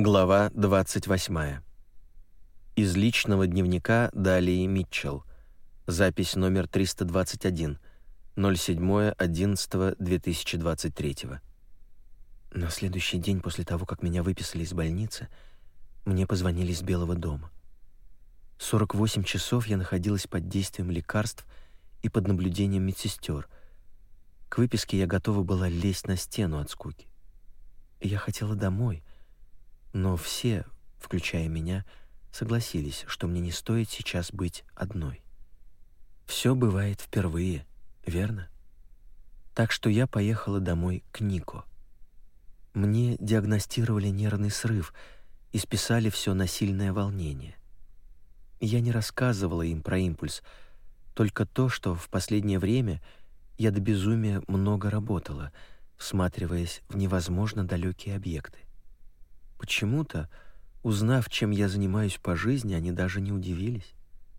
Глава 28. Из личного дневника Далии Митчелл. Запись номер 321. 07.11.2023. На следующий день после того, как меня выписали из больницы, мне позвонили из Белого дома. 48 часов я находилась под действием лекарств и под наблюдением медсестер. К выписке я готова была лезть на стену от скуки. Я хотела домой — но все, включая меня, согласились, что мне не стоит сейчас быть одной. Все бывает впервые, верно? Так что я поехала домой к Нико. Мне диагностировали нервный срыв и списали все на сильное волнение. Я не рассказывала им про импульс, только то, что в последнее время я до безумия много работала, всматриваясь в невозможно далекие объекты. Почему-то, узнав, чем я занимаюсь по жизни, они даже не удивились,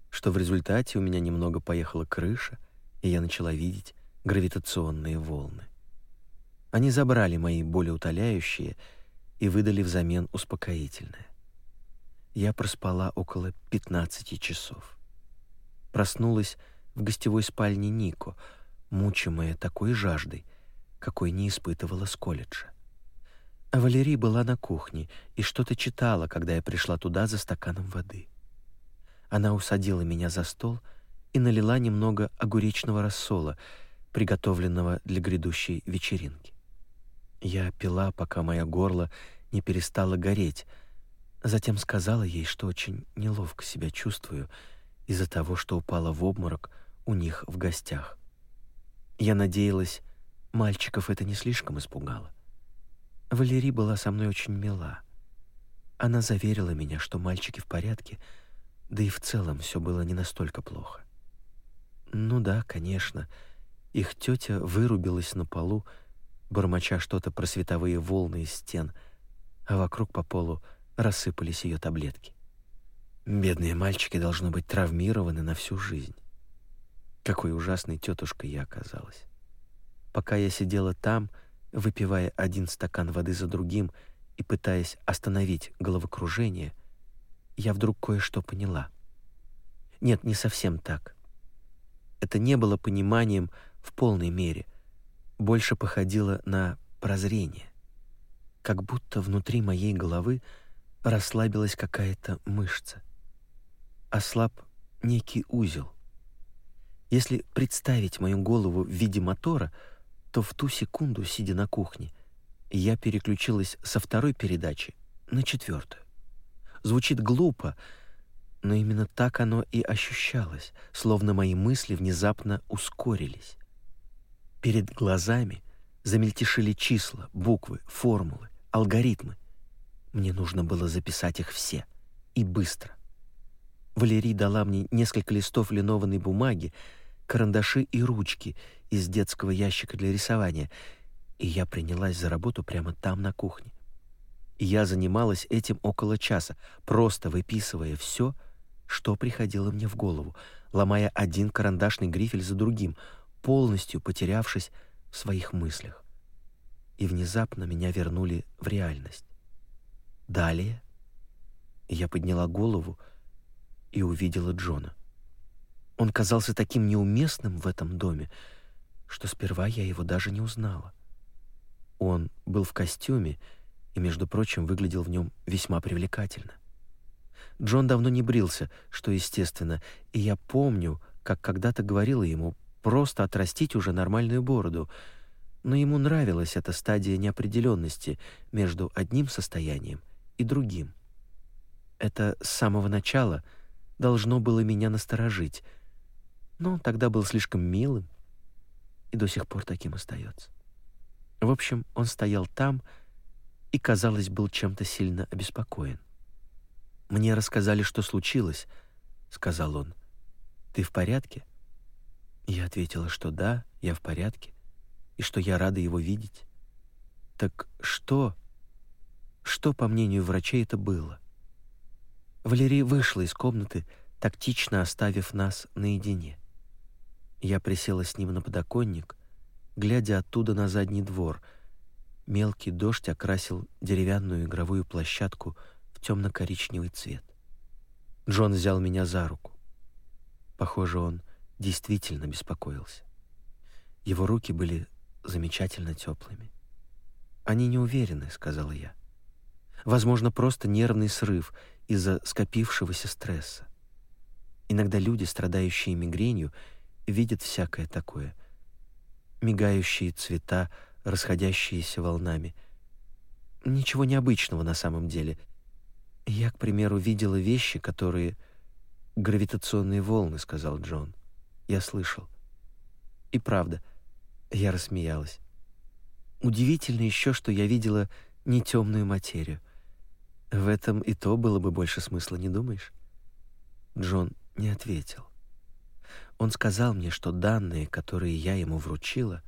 что в результате у меня немного поехала крыша, и я начала видеть гравитационные волны. Они забрали мои болеутоляющие и выдали взамен успокоительное. Я проспала около 15 часов. Проснулась в гостевой спальне Нико, мучимая такой жаждой, какой не испытывала с колледжа. Валерий была на кухне и что-то читала, когда я пришла туда за стаканом воды. Она усадила меня за стол и налила немного огуречного рассола, приготовленного для грядущей вечеринки. Я пила, пока мое горло не перестало гореть, затем сказала ей, что очень неловко себя чувствую из-за того, что упала в обморок у них в гостях. Я надеялась, мальчиков это не слишком испугало. Валерий была со мной очень мила. Она заверила меня, что мальчики в порядке, да и в целом все было не настолько плохо. Ну да, конечно, их тетя вырубилась на полу, бормоча что-то про световые волны из стен, а вокруг по полу рассыпались ее таблетки. Бедные мальчики должны быть травмированы на всю жизнь. Какой ужасной тетушкой я оказалась. Пока я сидела там, Выпивая один стакан воды за другим и пытаясь остановить головокружение, я вдруг кое-что поняла. Нет, не совсем так. Это не было пониманием в полной мере, больше походило на прозрение. Как будто внутри моей головы расслабилась какая-то мышца. Ослаб некий узел. Если представить мою голову в виде мотора — то в ту секунду, сидя на кухне, я переключилась со второй передачи на четвертую. Звучит глупо, но именно так оно и ощущалось, словно мои мысли внезапно ускорились. Перед глазами замельтешили числа, буквы, формулы, алгоритмы. Мне нужно было записать их все и быстро. Валерий дала мне несколько листов линованной бумаги, карандаши и ручки из детского ящика для рисования, и я принялась за работу прямо там на кухне. Я занималась этим около часа, просто выписывая все, что приходило мне в голову, ломая один карандашный грифель за другим, полностью потерявшись в своих мыслях. И внезапно меня вернули в реальность. Далее я подняла голову и увидела Джона. Он казался таким неуместным в этом доме, что сперва я его даже не узнала. Он был в костюме и, между прочим, выглядел в нем весьма привлекательно. Джон давно не брился, что естественно, и я помню, как когда-то говорила ему просто отрастить уже нормальную бороду, но ему нравилась эта стадия неопределенности между одним состоянием и другим. Это с самого начала должно было меня насторожить — но он тогда был слишком милым и до сих пор таким остается. В общем, он стоял там и, казалось, был чем-то сильно обеспокоен. «Мне рассказали, что случилось», — сказал он. «Ты в порядке?» Я ответила, что да, я в порядке, и что я рада его видеть. «Так что? Что, по мнению врачей, это было?» Валерия вышла из комнаты, тактично оставив нас наедине. Я присела с ним на подоконник, глядя оттуда на задний двор, мелкий дождь окрасил деревянную игровую площадку в темно-коричневый цвет. Джон взял меня за руку. Похоже, он действительно беспокоился. Его руки были замечательно теплыми. «Они не уверены», — сказала я. «Возможно, просто нервный срыв из-за скопившегося стресса. Иногда люди, страдающие мигренью, видят всякое такое. Мигающие цвета, расходящиеся волнами. Ничего необычного на самом деле. Я, к примеру, видела вещи, которые... «Гравитационные волны», — сказал Джон. Я слышал. И правда, я рассмеялась. Удивительно еще, что я видела не темную материю. В этом и то было бы больше смысла, не думаешь? Джон не ответил. Он сказал мне, что данные, которые я ему вручила,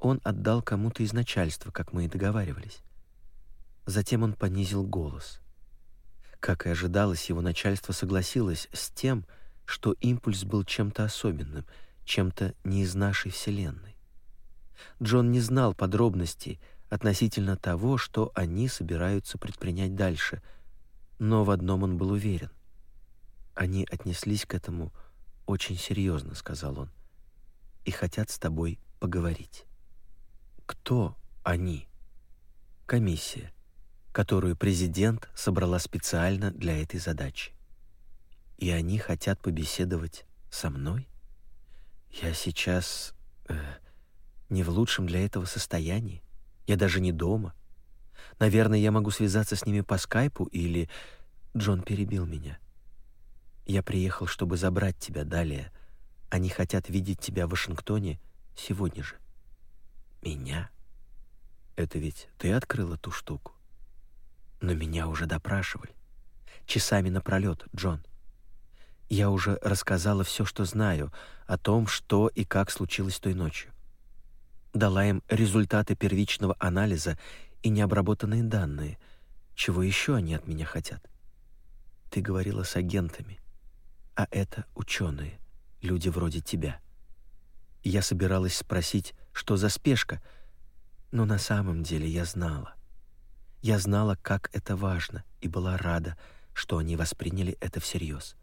он отдал кому-то из начальства, как мы и договаривались. Затем он понизил голос. Как и ожидалось, его начальство согласилось с тем, что импульс был чем-то особенным, чем-то не из нашей Вселенной. Джон не знал подробностей относительно того, что они собираются предпринять дальше, но в одном он был уверен. Они отнеслись к этому очень серьезно, сказал он, и хотят с тобой поговорить. Кто они? Комиссия, которую президент собрала специально для этой задачи. И они хотят побеседовать со мной? Я сейчас э, не в лучшем для этого состоянии. Я даже не дома. Наверное, я могу связаться с ними по скайпу или... Джон перебил меня. Я приехал, чтобы забрать тебя далее. Они хотят видеть тебя в Вашингтоне сегодня же. Меня? Это ведь ты открыла ту штуку. Но меня уже допрашивали. Часами напролет, Джон. Я уже рассказала все, что знаю о том, что и как случилось той ночью. Дала им результаты первичного анализа и необработанные данные. Чего еще они от меня хотят? Ты говорила с агентами, а это ученые, люди вроде тебя. Я собиралась спросить, что за спешка, но на самом деле я знала. Я знала, как это важно, и была рада, что они восприняли это всерьез.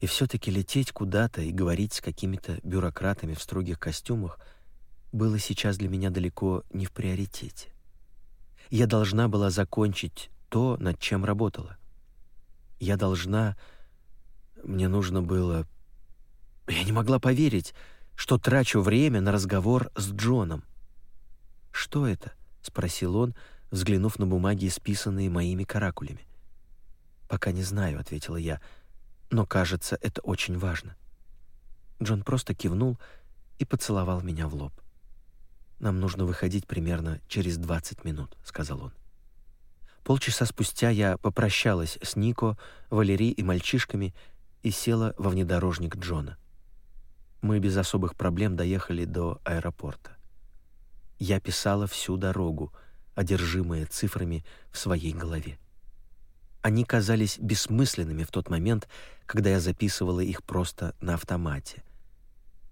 И все-таки лететь куда-то и говорить с какими-то бюрократами в строгих костюмах было сейчас для меня далеко не в приоритете. Я должна была закончить то, над чем работала. Я должна... Мне нужно было... Я не могла поверить, что трачу время на разговор с Джоном. «Что это?» — спросил он, взглянув на бумаги, исписанные моими каракулями. «Пока не знаю», — ответила я, — «но, кажется, это очень важно». Джон просто кивнул и поцеловал меня в лоб. «Нам нужно выходить примерно через 20 минут», — сказал он. Полчаса спустя я попрощалась с Нико, Валери и мальчишками и села во внедорожник Джона мы без особых проблем доехали до аэропорта. Я писала всю дорогу, одержимая цифрами в своей голове. Они казались бессмысленными в тот момент, когда я записывала их просто на автомате.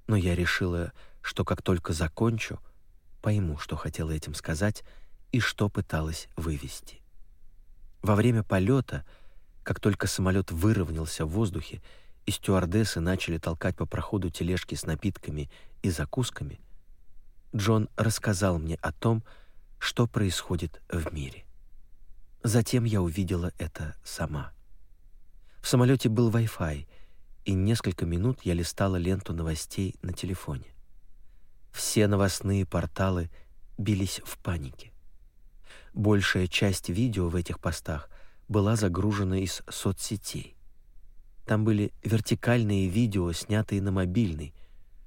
Но я решила, что как только закончу, пойму, что хотела этим сказать и что пыталась вывести. Во время полета, как только самолет выровнялся в воздухе, и стюардессы начали толкать по проходу тележки с напитками и закусками, Джон рассказал мне о том, что происходит в мире. Затем я увидела это сама. В самолете был Wi-Fi, и несколько минут я листала ленту новостей на телефоне. Все новостные порталы бились в панике. Большая часть видео в этих постах была загружена из соцсетей. Там были вертикальные видео, снятые на мобильный,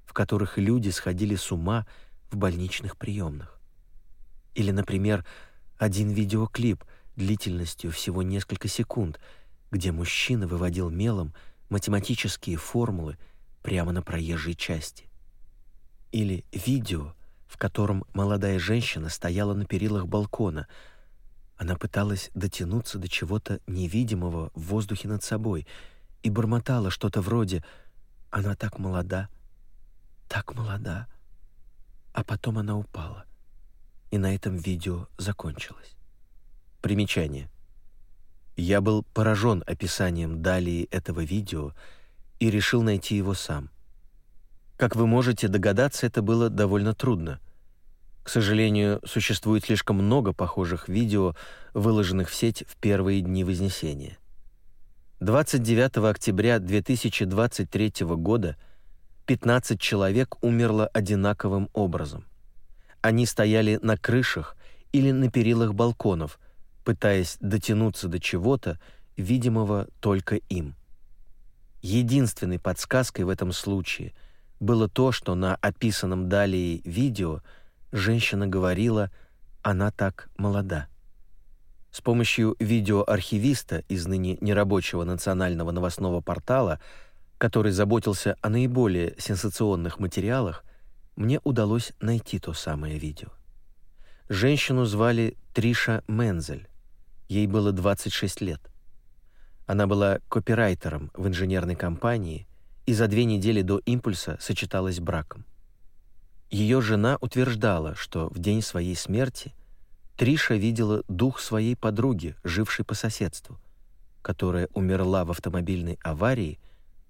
в которых люди сходили с ума в больничных приемных. Или, например, один видеоклип длительностью всего несколько секунд, где мужчина выводил мелом математические формулы прямо на проезжей части. Или видео, в котором молодая женщина стояла на перилах балкона. Она пыталась дотянуться до чего-то невидимого в воздухе над собой — и бормотала что-то вроде «Она так молода, так молода». А потом она упала. и на этом видео закончилось. Примечание. Я был поражен описанием далее этого видео и решил найти его сам. Как вы можете догадаться, это было довольно трудно. К сожалению, существует слишком много похожих видео, выложенных в сеть в первые дни Вознесения. 29 октября 2023 года 15 человек умерло одинаковым образом. Они стояли на крышах или на перилах балконов, пытаясь дотянуться до чего-то, видимого только им. Единственной подсказкой в этом случае было то, что на описанном далее видео женщина говорила «она так молода». С помощью видеоархивиста из ныне нерабочего национального новостного портала, который заботился о наиболее сенсационных материалах, мне удалось найти то самое видео. Женщину звали Триша Мензель. Ей было 26 лет. Она была копирайтером в инженерной компании и за две недели до импульса сочеталась браком. Ее жена утверждала, что в день своей смерти Триша видела дух своей подруги, жившей по соседству, которая умерла в автомобильной аварии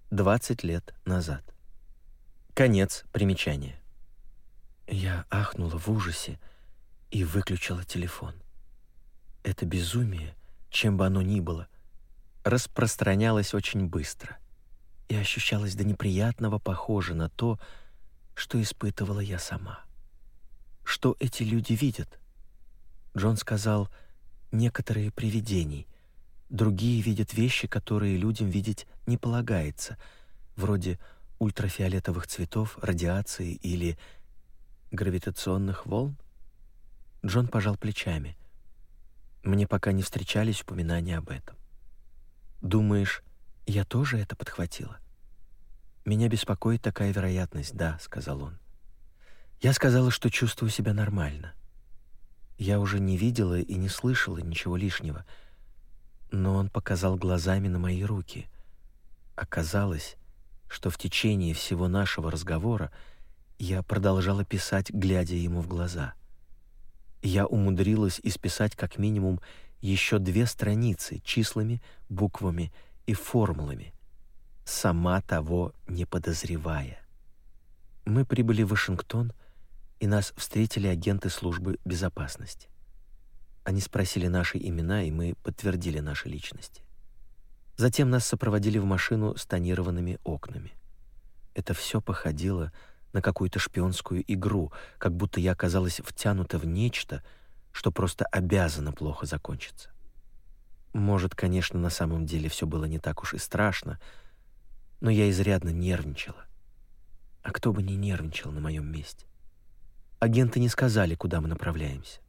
20 лет назад. Конец примечания. Я ахнула в ужасе и выключила телефон. Это безумие, чем бы оно ни было, распространялось очень быстро и ощущалось до неприятного похоже на то, что испытывала я сама. Что эти люди видят? Джон сказал «некоторые привидений», другие видят вещи, которые людям видеть не полагается, вроде ультрафиолетовых цветов, радиации или гравитационных волн. Джон пожал плечами. Мне пока не встречались упоминания об этом. Думаешь, я тоже это подхватила? Меня беспокоит такая вероятность, да, сказал он. Я сказала, что чувствую себя нормально. Я уже не видела и не слышала ничего лишнего, но он показал глазами на мои руки. Оказалось, что в течение всего нашего разговора я продолжала писать, глядя ему в глаза. Я умудрилась исписать как минимум еще две страницы числами, буквами и формулами, сама того не подозревая. Мы прибыли в Вашингтон — и нас встретили агенты службы безопасности. Они спросили наши имена, и мы подтвердили наши личности. Затем нас сопроводили в машину с тонированными окнами. Это все походило на какую-то шпионскую игру, как будто я оказалась втянута в нечто, что просто обязано плохо закончиться. Может, конечно, на самом деле все было не так уж и страшно, но я изрядно нервничала. А кто бы не нервничал на моем месте? Агенты не сказали, куда мы направляемся.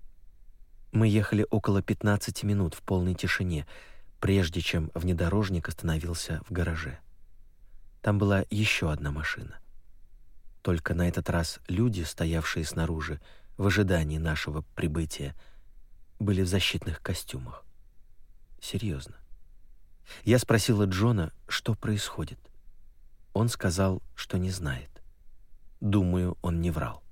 Мы ехали около 15 минут в полной тишине, прежде чем внедорожник остановился в гараже. Там была еще одна машина. Только на этот раз люди, стоявшие снаружи в ожидании нашего прибытия, были в защитных костюмах. Серьезно. Я спросила Джона, что происходит. Он сказал, что не знает. Думаю, он не врал.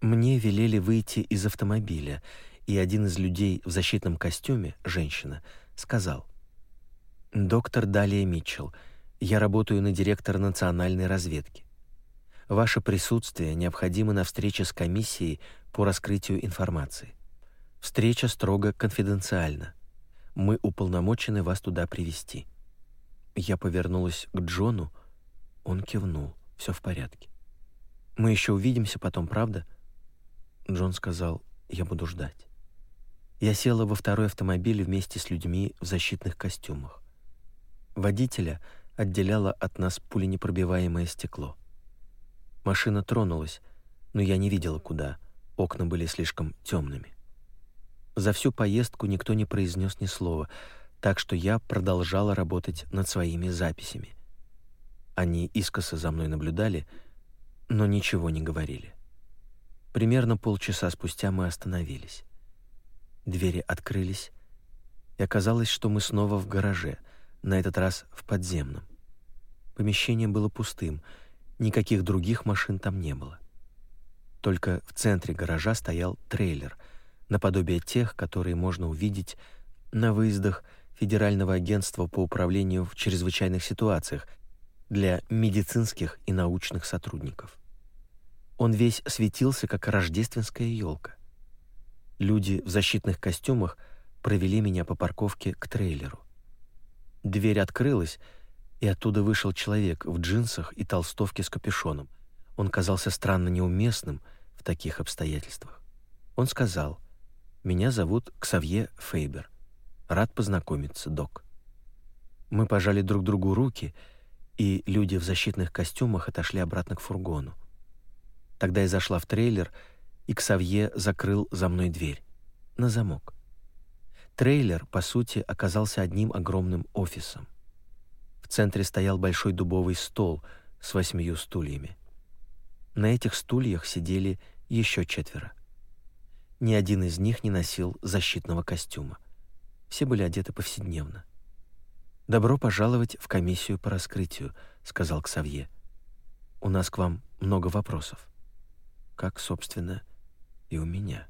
Мне велели выйти из автомобиля, и один из людей в защитном костюме, женщина, сказал: "Доктор Далия Митчелл, я работаю на директора национальной разведки. Ваше присутствие необходимо на встрече с комиссией по раскрытию информации. Встреча строго конфиденциальна. Мы уполномочены вас туда привести". Я повернулась к Джону, он кивнул. все в порядке. Мы еще увидимся потом, правда? Джон сказал, я буду ждать. Я села во второй автомобиль вместе с людьми в защитных костюмах. Водителя отделяло от нас пуленепробиваемое стекло. Машина тронулась, но я не видела куда, окна были слишком темными. За всю поездку никто не произнес ни слова, так что я продолжала работать над своими записями. Они искоса за мной наблюдали, но ничего не говорили. Примерно полчаса спустя мы остановились. Двери открылись, и оказалось, что мы снова в гараже, на этот раз в подземном. Помещение было пустым, никаких других машин там не было. Только в центре гаража стоял трейлер, наподобие тех, которые можно увидеть на выездах Федерального агентства по управлению в чрезвычайных ситуациях для медицинских и научных сотрудников. Он весь светился, как рождественская елка. Люди в защитных костюмах провели меня по парковке к трейлеру. Дверь открылась, и оттуда вышел человек в джинсах и толстовке с капюшоном. Он казался странно неуместным в таких обстоятельствах. Он сказал, «Меня зовут Ксавье Фейбер. Рад познакомиться, док». Мы пожали друг другу руки, и люди в защитных костюмах отошли обратно к фургону. Тогда я зашла в трейлер, и Ксавье закрыл за мной дверь. На замок. Трейлер, по сути, оказался одним огромным офисом. В центре стоял большой дубовый стол с восьмию стульями. На этих стульях сидели еще четверо. Ни один из них не носил защитного костюма. Все были одеты повседневно. «Добро пожаловать в комиссию по раскрытию», — сказал Ксавье. «У нас к вам много вопросов. Как, собственно, и у меня».